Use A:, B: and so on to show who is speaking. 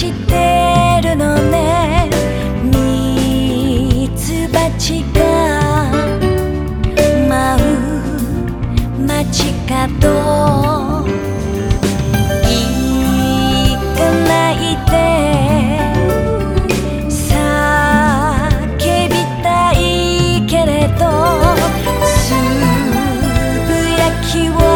A: みてるのね。ミツバチが舞う街角。かないでけびたいけれど。すぶやきを